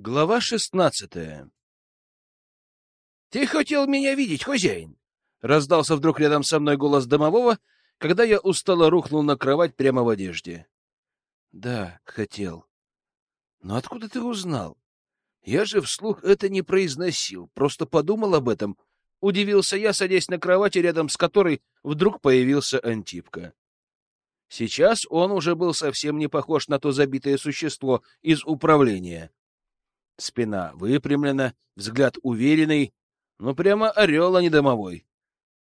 Глава шестнадцатая. «Ты хотел меня видеть, хозяин?» — раздался вдруг рядом со мной голос домового, когда я устало рухнул на кровать прямо в одежде. «Да, хотел. Но откуда ты узнал? Я же вслух это не произносил, просто подумал об этом». Удивился я, садясь на кровати, рядом с которой вдруг появился Антипка. Сейчас он уже был совсем не похож на то забитое существо из управления. Спина выпрямлена, взгляд уверенный, ну прямо орел, а не домовой.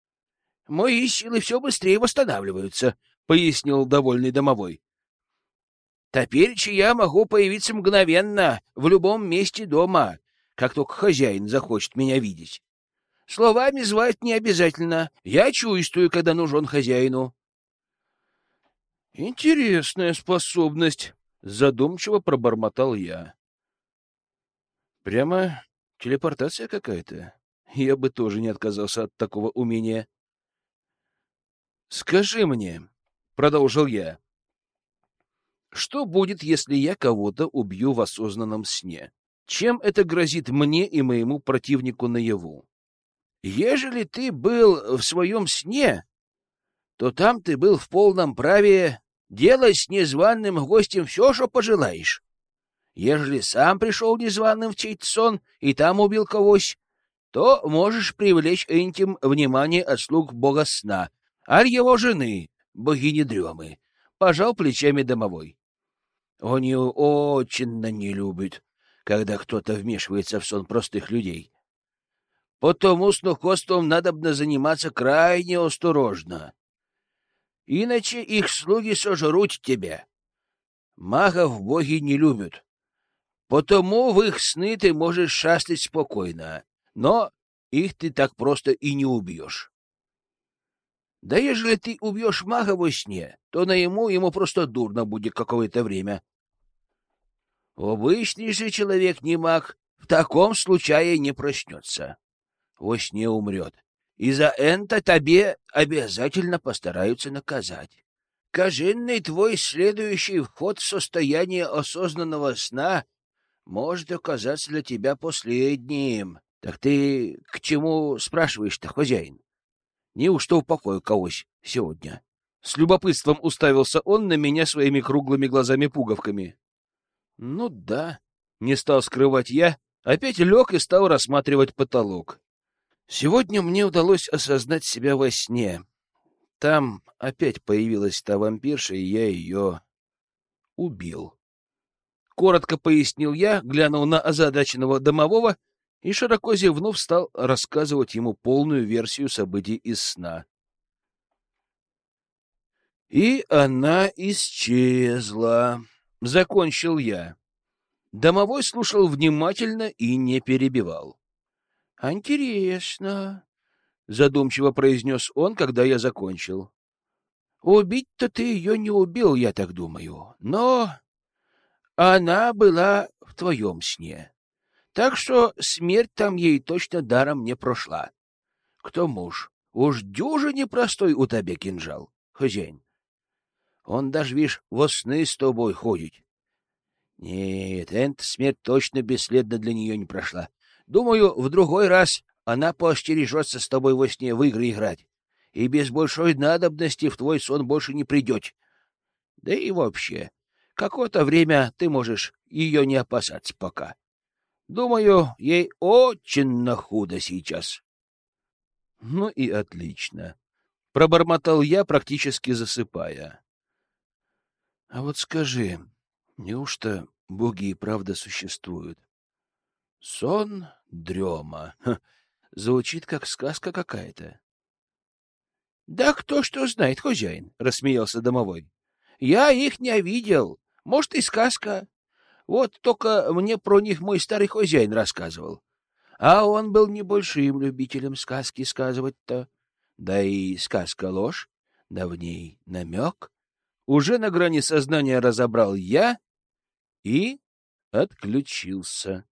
— Мои силы все быстрее восстанавливаются, — пояснил довольный домовой. — Теперь я могу появиться мгновенно, в любом месте дома, как только хозяин захочет меня видеть. Словами звать не обязательно. Я чувствую, когда нужен хозяину. — Интересная способность, — задумчиво пробормотал я. — Прямо телепортация какая-то. Я бы тоже не отказался от такого умения. — Скажи мне, — продолжил я, — что будет, если я кого-то убью в осознанном сне? Чем это грозит мне и моему противнику наяву? Ежели ты был в своем сне, то там ты был в полном праве делать с незваным гостем все, что пожелаешь. Ежели сам пришел незваным в чей-то сон и там убил когось, то можешь привлечь этим внимание от слуг бога сна, аль его жены, богини дремы. Пожал плечами домовой. Он ее очень не любит, когда кто-то вмешивается в сон простых людей. Потому снохоством надобно заниматься крайне осторожно. Иначе их слуги сожрут тебя. Магов боги не любят. Потому в их сны ты можешь шастать спокойно, но их ты так просто и не убьешь. Да ежели ты убьешь мага во сне, то на ему ему просто дурно будет какое-то время. Обычный же человек не маг в таком случае не проснется во сне умрет. И за это тебе обязательно постараются наказать. Кожинный твой следующий вход в состояние осознанного сна может оказаться для тебя последним. Так ты к чему спрашиваешь-то, хозяин? Неужто упокою кого-то сегодня? С любопытством уставился он на меня своими круглыми глазами-пуговками. Ну да, не стал скрывать я, опять лег и стал рассматривать потолок. Сегодня мне удалось осознать себя во сне. Там опять появилась та вампирша, и я ее убил. Коротко пояснил я, глянул на озадаченного домового и, широко зевнув, стал рассказывать ему полную версию событий из сна. И она исчезла. Закончил я. Домовой слушал внимательно и не перебивал. — Интересно, — задумчиво произнес он, когда я закончил. — Убить-то ты ее не убил, я так думаю, но она была в твоем сне. Так что смерть там ей точно даром не прошла. К тому ж, уж дюже непростой у тебя кинжал, хозяин. Он даже, видишь, во сны с тобой ходит. Нет, эта смерть точно бесследно для нее не прошла. Думаю, в другой раз она поостережется с тобой во сне в игры играть, и без большой надобности в твой сон больше не придет. Да и вообще, какое-то время ты можешь ее не опасаться пока. Думаю, ей очень на худо сейчас. — Ну и отлично. Пробормотал я, практически засыпая. — А вот скажи, неужто боги и правда существуют? — Сон, дрема. Ха, звучит как сказка какая-то. — Да кто что знает, хозяин, — рассмеялся домовой. — Я их не видел. Может, и сказка. Вот только мне про них мой старый хозяин рассказывал. А он был небольшим любителем сказки сказывать-то. Да и сказка ложь, да в ней намек. Уже на грани сознания разобрал я и отключился.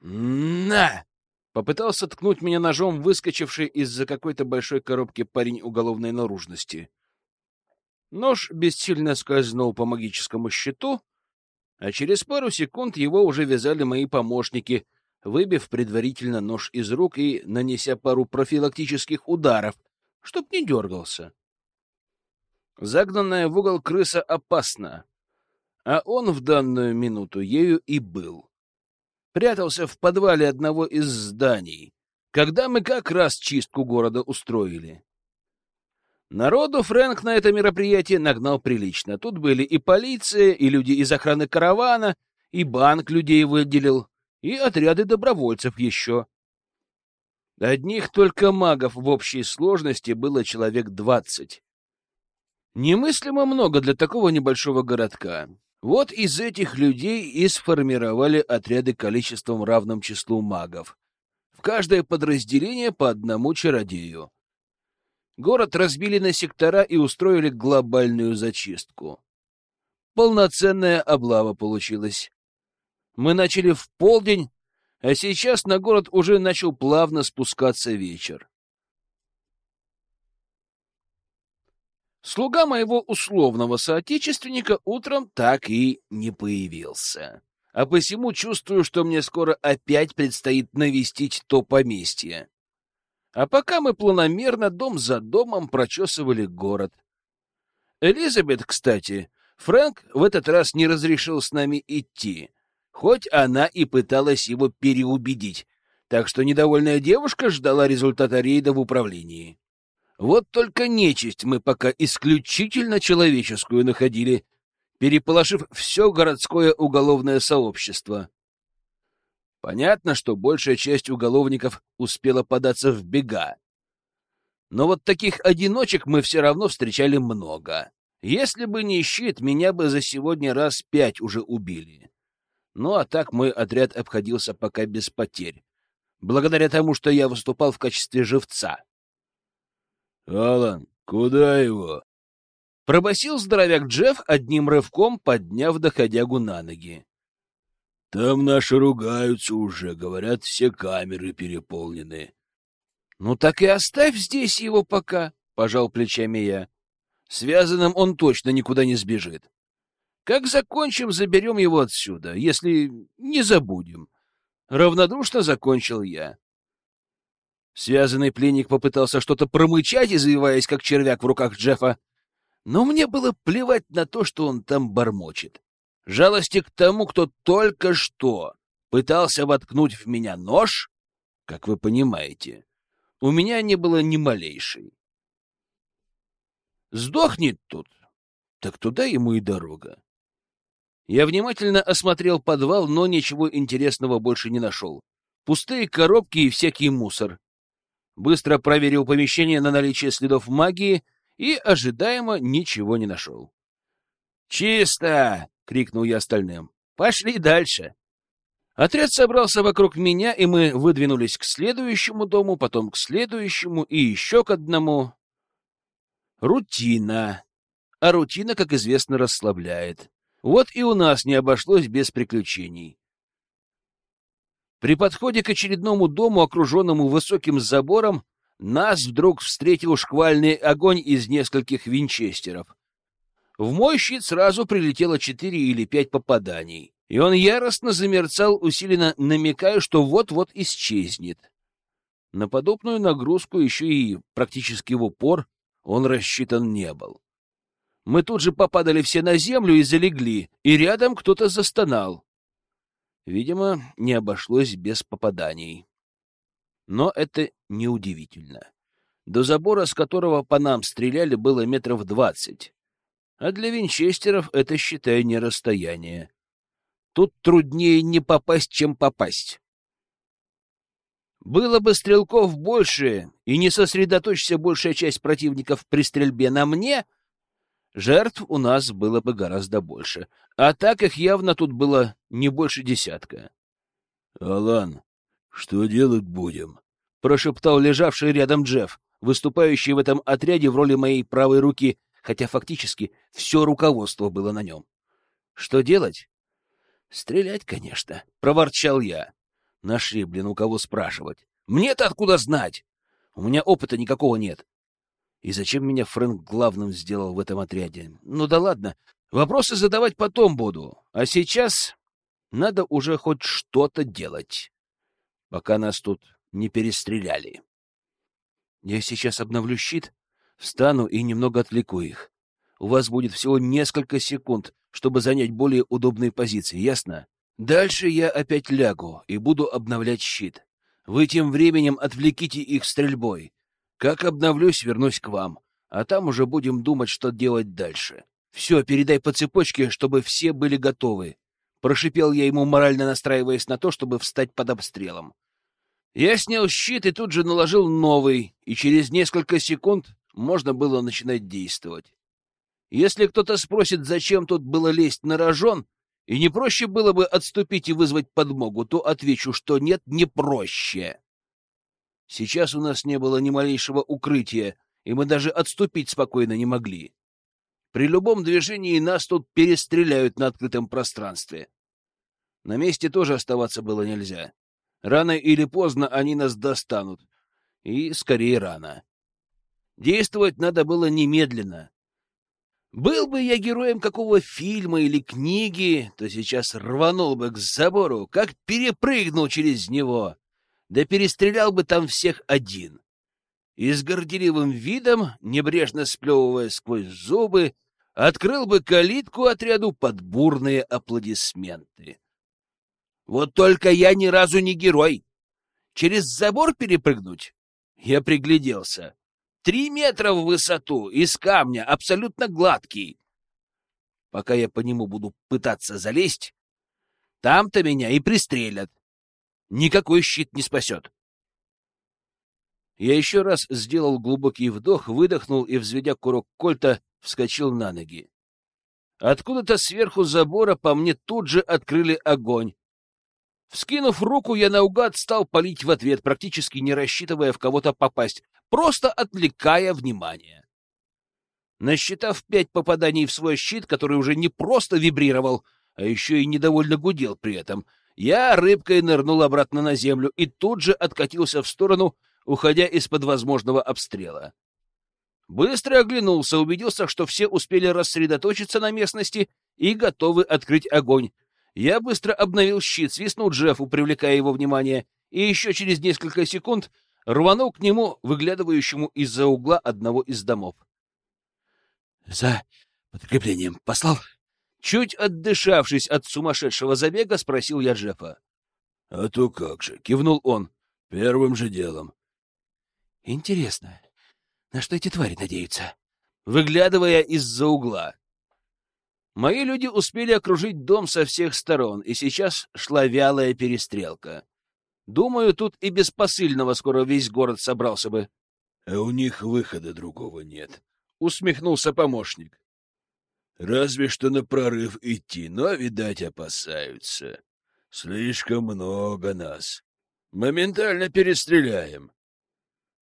«На!» — попытался ткнуть меня ножом выскочивший из-за какой-то большой коробки парень уголовной наружности. Нож бессильно скользнул по магическому щиту, а через пару секунд его уже вязали мои помощники, выбив предварительно нож из рук и нанеся пару профилактических ударов, чтоб не дергался. Загнанная в угол крыса опасна, а он в данную минуту ею и был. Прятался в подвале одного из зданий, когда мы как раз чистку города устроили. Народу Фрэнк на это мероприятие нагнал прилично. Тут были и полиция, и люди из охраны каравана, и банк людей выделил, и отряды добровольцев еще. Одних только магов в общей сложности было человек двадцать. Немыслимо много для такого небольшого городка. Вот из этих людей и сформировали отряды количеством равным числу магов. В каждое подразделение по одному чародею. Город разбили на сектора и устроили глобальную зачистку. Полноценная облава получилась. Мы начали в полдень, а сейчас на город уже начал плавно спускаться вечер. Слуга моего условного соотечественника утром так и не появился. А посему чувствую, что мне скоро опять предстоит навестить то поместье. А пока мы планомерно дом за домом прочесывали город. Элизабет, кстати, Фрэнк в этот раз не разрешил с нами идти, хоть она и пыталась его переубедить, так что недовольная девушка ждала результата рейда в управлении. Вот только нечисть мы пока исключительно человеческую находили, переполошив все городское уголовное сообщество. Понятно, что большая часть уголовников успела податься в бега. Но вот таких одиночек мы все равно встречали много. Если бы не щит, меня бы за сегодня раз пять уже убили. Ну а так мой отряд обходился пока без потерь, благодаря тому, что я выступал в качестве живца. — Алан, куда его? — пробасил здоровяк Джефф, одним рывком подняв доходягу на ноги. Там наши ругаются уже, говорят, все камеры переполнены. — Ну так и оставь здесь его пока, — пожал плечами я. Связанным он точно никуда не сбежит. Как закончим, заберем его отсюда, если не забудем. Равнодушно закончил я. Связанный пленник попытался что-то промычать, извиваясь, как червяк в руках Джеффа. Но мне было плевать на то, что он там бормочет жалости к тому, кто только что пытался воткнуть в меня нож, как вы понимаете, у меня не было ни малейшей. Сдохнет тут, так туда ему и дорога. Я внимательно осмотрел подвал, но ничего интересного больше не нашел. Пустые коробки и всякий мусор. Быстро проверил помещение на наличие следов магии и ожидаемо ничего не нашел. «Чисто!» крикнул я остальным. Пошли дальше. Отряд собрался вокруг меня, и мы выдвинулись к следующему дому, потом к следующему и еще к одному. Рутина. А рутина, как известно, расслабляет. Вот и у нас не обошлось без приключений. При подходе к очередному дому, окруженному высоким забором, нас вдруг встретил шквальный огонь из нескольких винчестеров. В мой щит сразу прилетело четыре или пять попаданий, и он яростно замерцал, усиленно намекая, что вот-вот исчезнет. На подобную нагрузку еще и практически в упор он рассчитан не был. Мы тут же попадали все на землю и залегли, и рядом кто-то застонал. Видимо, не обошлось без попаданий. Но это неудивительно. До забора, с которого по нам стреляли, было метров двадцать. А для винчестеров это, считай, не расстояние. Тут труднее не попасть, чем попасть. Было бы стрелков больше, и не сосредоточься большая часть противников при стрельбе на мне, жертв у нас было бы гораздо больше. А так их явно тут было не больше десятка. — Алан, что делать будем? — прошептал лежавший рядом Джефф, выступающий в этом отряде в роли моей правой руки — хотя фактически все руководство было на нем. Что делать? Стрелять, конечно, проворчал я. Нашли, блин, у кого спрашивать. Мне-то откуда знать? У меня опыта никакого нет. И зачем меня Фрэнк главным сделал в этом отряде? Ну да ладно, вопросы задавать потом буду. А сейчас надо уже хоть что-то делать, пока нас тут не перестреляли. Я сейчас обновлю щит, встану и немного отвлеку их. У вас будет всего несколько секунд, чтобы занять более удобные позиции, ясно? Дальше я опять лягу и буду обновлять щит. Вы тем временем отвлеките их стрельбой. Как обновлюсь, вернусь к вам, а там уже будем думать, что делать дальше. Все, передай по цепочке, чтобы все были готовы. Прошипел я ему, морально настраиваясь на то, чтобы встать под обстрелом. Я снял щит и тут же наложил новый, и через несколько секунд можно было начинать действовать. Если кто-то спросит, зачем тут было лезть на рожон, и не проще было бы отступить и вызвать подмогу, то отвечу, что нет, не проще. Сейчас у нас не было ни малейшего укрытия, и мы даже отступить спокойно не могли. При любом движении нас тут перестреляют на открытом пространстве. На месте тоже оставаться было нельзя. Рано или поздно они нас достанут. И скорее рано. Действовать надо было немедленно. Был бы я героем какого фильма или книги, то сейчас рванул бы к забору, как перепрыгнул через него да перестрелял бы там всех один. И с горделивым видом, небрежно сплевывая сквозь зубы, открыл бы калитку отряду под бурные аплодисменты. Вот только я ни разу не герой. Через забор перепрыгнуть? Я пригляделся. Три метра в высоту, из камня, абсолютно гладкий. Пока я по нему буду пытаться залезть, там-то меня и пристрелят. Никакой щит не спасет. Я еще раз сделал глубокий вдох, выдохнул и, взведя курок кольта, вскочил на ноги. Откуда-то сверху забора по мне тут же открыли огонь. Вскинув руку, я наугад стал палить в ответ, практически не рассчитывая в кого-то попасть, просто отвлекая внимание. Насчитав пять попаданий в свой щит, который уже не просто вибрировал, а еще и недовольно гудел при этом — я рыбкой нырнул обратно на землю и тут же откатился в сторону, уходя из-под возможного обстрела. Быстро оглянулся, убедился, что все успели рассредоточиться на местности и готовы открыть огонь. Я быстро обновил щит, свистнул Джеффу, привлекая его внимание, и еще через несколько секунд рванул к нему, выглядывающему из-за угла одного из домов. — За подкреплением послал? Чуть отдышавшись от сумасшедшего забега, спросил я Джеффа. — А то как же, — кивнул он, — первым же делом. — Интересно, на что эти твари надеются? Выглядывая из-за угла. Мои люди успели окружить дом со всех сторон, и сейчас шла вялая перестрелка. Думаю, тут и без посыльного скоро весь город собрался бы. — А у них выхода другого нет, — усмехнулся помощник. Разве что на прорыв идти, но, видать, опасаются. Слишком много нас. Моментально перестреляем.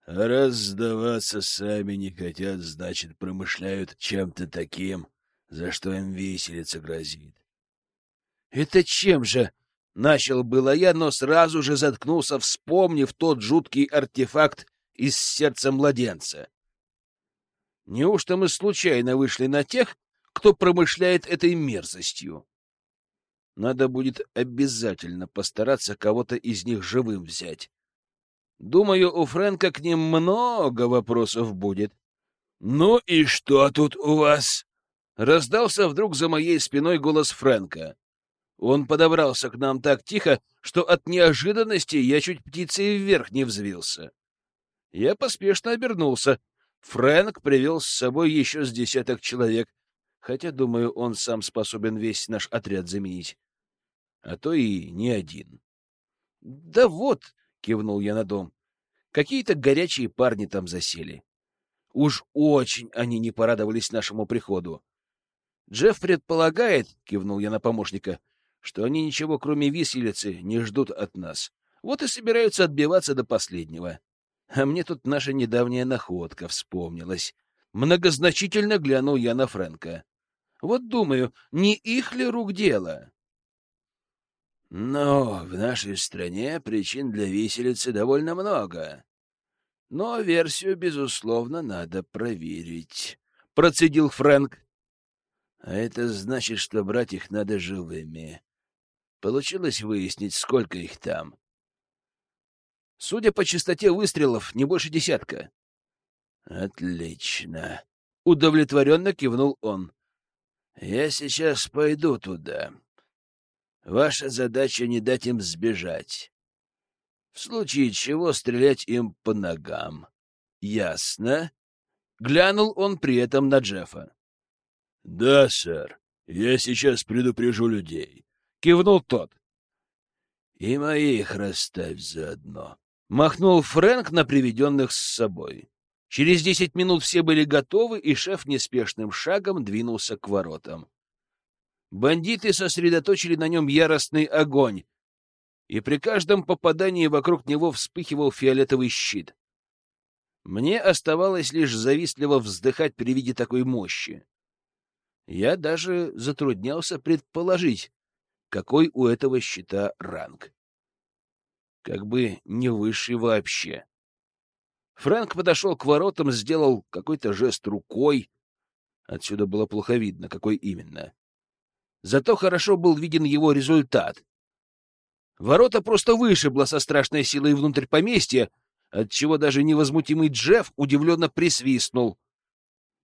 А раз сдаваться сами не хотят, значит, промышляют чем-то таким, за что им виселица грозит. — Это чем же? — начал было я, но сразу же заткнулся, вспомнив тот жуткий артефакт из сердца младенца. Неужто мы случайно вышли на тех, кто промышляет этой мерзостью. Надо будет обязательно постараться кого-то из них живым взять. Думаю, у Фрэнка к ним много вопросов будет. — Ну и что тут у вас? — раздался вдруг за моей спиной голос Фрэнка. Он подобрался к нам так тихо, что от неожиданности я чуть птицей вверх не взвился. Я поспешно обернулся. Фрэнк привел с собой еще с десяток человек, Хотя, думаю, он сам способен весь наш отряд заменить. А то и не один. — Да вот, — кивнул я на дом, — какие-то горячие парни там засели. Уж очень они не порадовались нашему приходу. Джефф предполагает, — кивнул я на помощника, — что они ничего, кроме виселицы, не ждут от нас. Вот и собираются отбиваться до последнего. А мне тут наша недавняя находка вспомнилась. Многозначительно глянул я на Фрэнка. Вот думаю, не их ли рук дело? Но в нашей стране причин для виселицы довольно много. Но версию, безусловно, надо проверить, — процедил Фрэнк. А это значит, что брать их надо живыми. Получилось выяснить, сколько их там. Судя по частоте выстрелов, не больше десятка. Отлично. Удовлетворенно кивнул он. Я сейчас пойду туда. Ваша задача не дать им сбежать. В случае чего стрелять им по ногам. Ясно? Глянул он при этом на Джеффа. — Да, сэр. Я сейчас предупрежу людей. — кивнул тот. — И моих расставь заодно. Махнул Фрэнк на приведенных с собой. Через десять минут все были готовы, и шеф неспешным шагом двинулся к воротам. Бандиты сосредоточили на нем яростный огонь, и при каждом попадании вокруг него вспыхивал фиолетовый щит. Мне оставалось лишь завистливо вздыхать при виде такой мощи. Я даже затруднялся предположить, какой у этого щита ранг. Как бы не высший вообще. Фрэнк подошел к воротам, сделал какой-то жест рукой. Отсюда было плохо видно, какой именно. Зато хорошо был виден его результат. Ворота просто вышибло со страшной силой внутрь поместья, отчего даже невозмутимый Джефф удивленно присвистнул.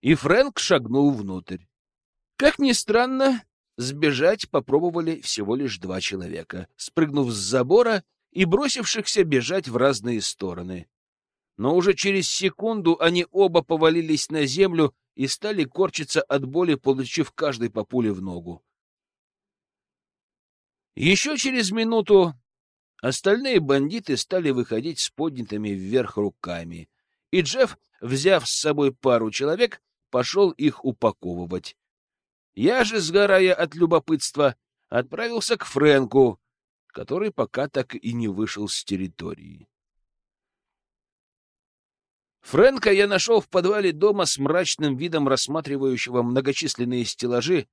И Фрэнк шагнул внутрь. Как ни странно, сбежать попробовали всего лишь два человека, спрыгнув с забора и бросившихся бежать в разные стороны но уже через секунду они оба повалились на землю и стали корчиться от боли, получив каждый по пуле в ногу. Еще через минуту остальные бандиты стали выходить с поднятыми вверх руками, и Джефф, взяв с собой пару человек, пошел их упаковывать. Я же, сгорая от любопытства, отправился к Фрэнку, который пока так и не вышел с территории. Фрэнка я нашел в подвале дома с мрачным видом рассматривающего многочисленные стеллажи,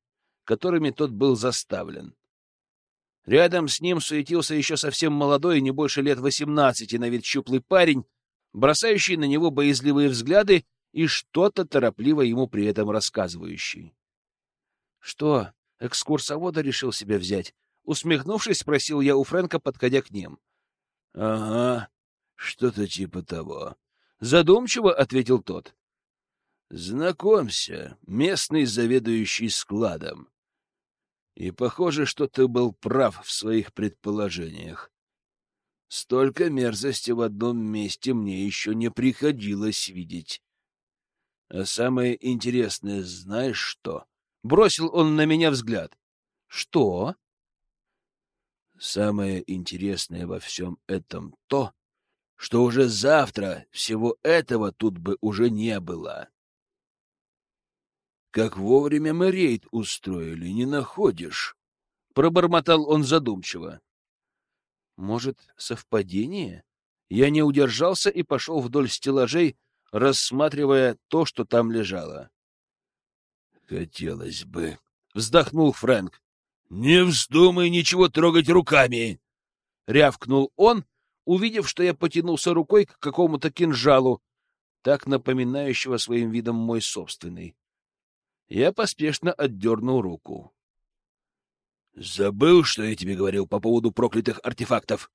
которыми тот был заставлен. Рядом с ним суетился еще совсем молодой, не больше лет восемнадцати на вид щуплый парень, бросающий на него боязливые взгляды и что-то торопливо ему при этом рассказывающий. — Что, экскурсовода решил себя взять? — усмехнувшись, спросил я у Фрэнка, подходя к ним. — Ага, что-то типа того. Задумчиво ответил тот. Знакомься, местный заведующий складом. И похоже, что ты был прав в своих предположениях. Столько мерзости в одном месте мне еще не приходилось видеть. А самое интересное, знаешь что? Бросил он на меня взгляд. Что? Самое интересное во всем этом то, что уже завтра всего этого тут бы уже не было. Как вовремя мы рейд устроили, не находишь? Пробормотал он задумчиво. Может, совпадение? Я не удержался и пошел вдоль стеллажей, рассматривая то, что там лежало. Хотелось бы, вздохнул Фрэнк. Не вздумай ничего трогать руками, рявкнул он увидев, что я потянулся рукой к какому-то кинжалу, так напоминающего своим видом мой собственный. Я поспешно отдернул руку. — Забыл, что я тебе говорил по поводу проклятых артефактов?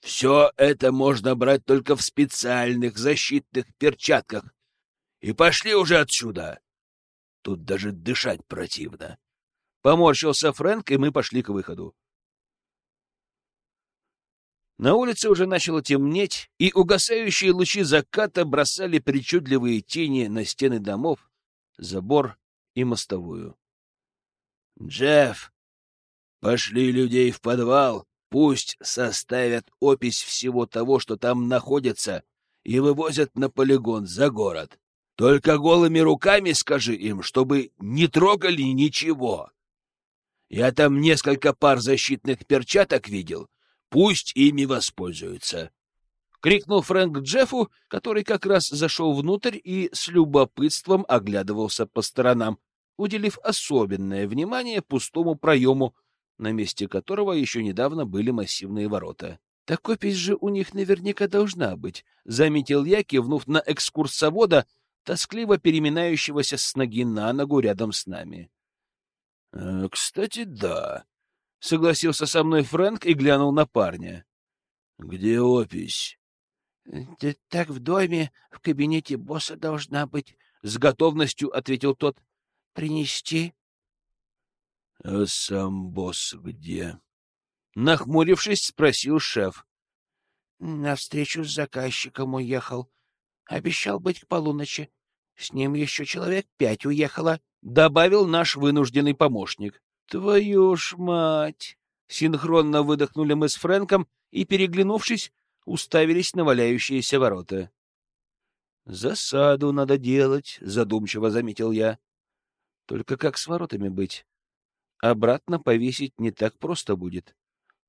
Все это можно брать только в специальных защитных перчатках. И пошли уже отсюда. Тут даже дышать противно. Поморщился Фрэнк, и мы пошли к выходу. На улице уже начало темнеть, и угасающие лучи заката бросали причудливые тени на стены домов, забор и мостовую. «Джефф, пошли людей в подвал, пусть составят опись всего того, что там находится, и вывозят на полигон за город. Только голыми руками скажи им, чтобы не трогали ничего. Я там несколько пар защитных перчаток видел» Пусть ими воспользуются. — крикнул Фрэнк Джеффу, который как раз зашел внутрь и с любопытством оглядывался по сторонам, уделив особенное внимание пустому проему, на месте которого еще недавно были массивные ворота. Так опись же у них наверняка должна быть, — заметил я, кивнув на экскурсовода, тоскливо переминающегося с ноги на ногу рядом с нами. «Э, — Кстати, да, — согласился со мной Фрэнк и глянул на парня. — Где опись? Э, — так в доме, в кабинете босса должна быть, — с готовностью ответил тот. — Принести? — А сам босс где? — нахмурившись, спросил шеф. — На встречу с заказчиком уехал. Обещал быть к полуночи. С ним еще человек пять уехало, — добавил наш вынужденный помощник. — Твою ж мать! Синхронно выдохнули мы с Фрэнком и, переглянувшись, уставились на валяющиеся ворота. «Засаду надо делать», — задумчиво заметил я. «Только как с воротами быть? Обратно повесить не так просто будет.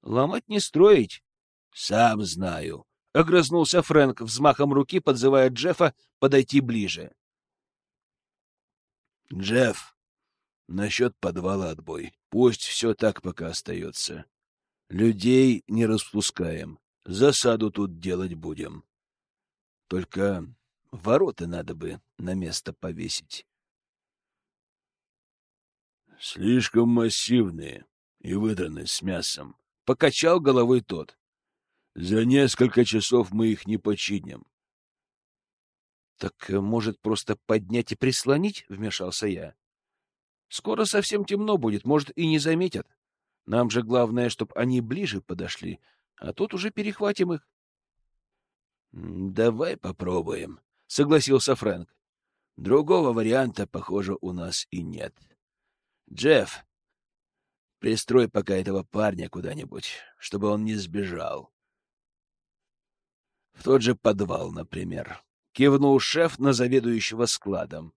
Ломать не строить». «Сам знаю», — огрызнулся Фрэнк, взмахом руки подзывая Джеффа подойти ближе. «Джефф, насчет подвала отбой. Пусть все так пока остается. Людей не распускаем. Засаду тут делать будем. Только ворота надо бы на место повесить. Слишком массивные и выдраны с мясом. Покачал головой тот. За несколько часов мы их не починим. Так, э, может, просто поднять и прислонить? Вмешался я. Скоро совсем темно будет, может, и не заметят. Нам же главное, чтобы они ближе подошли, а тут уже перехватим их. — Давай попробуем, — согласился Фрэнк. — Другого варианта, похоже, у нас и нет. Джефф, пристрой пока этого парня куда-нибудь, чтобы он не сбежал. В тот же подвал, например. Кивнул шеф на заведующего складом.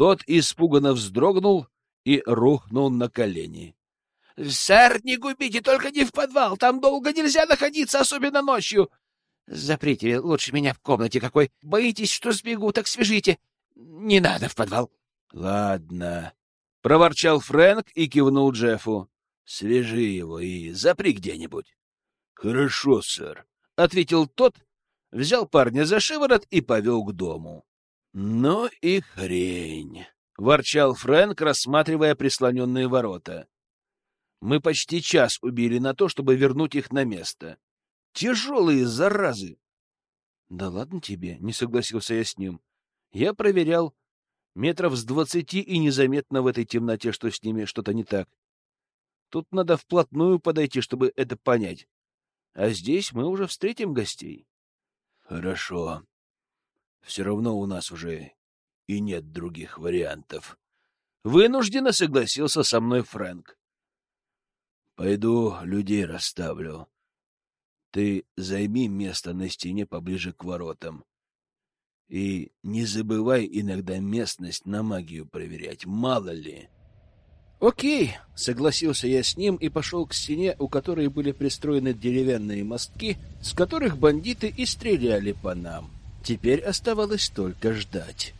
Тот испуганно вздрогнул и рухнул на колени. — Сэр, не губите, только не в подвал, там долго нельзя находиться, особенно ночью. Заприте лучше меня в комнате какой. Боитесь, что сбегу, так свяжите. Не надо в подвал. — Ладно, — проворчал Фрэнк и кивнул Джеффу. — Свяжи его и запри где-нибудь. — Хорошо, сэр, — ответил тот, взял парня за шиворот и повел к дому. — Ну и хрень! — ворчал Фрэнк, рассматривая прислоненные ворота. Мы почти час убили на то, чтобы вернуть их на место. Тяжелые заразы! — Да ладно тебе, — не согласился я с ним. Я проверял. Метров с двадцати и незаметно в этой темноте, что с ними что-то не так. Тут надо вплотную подойти, чтобы это понять. А здесь мы уже встретим гостей. — Хорошо. Все равно у нас уже и нет других вариантов. Вынужденно согласился со мной Фрэнк. Пойду людей расставлю. Ты займи место на стене поближе к воротам. И не забывай иногда местность на магию проверять, мало ли. Окей, согласился я с ним и пошел к стене, у которой были пристроены деревянные мостки, с которых бандиты и стреляли по нам. Теперь оставалось только ждать.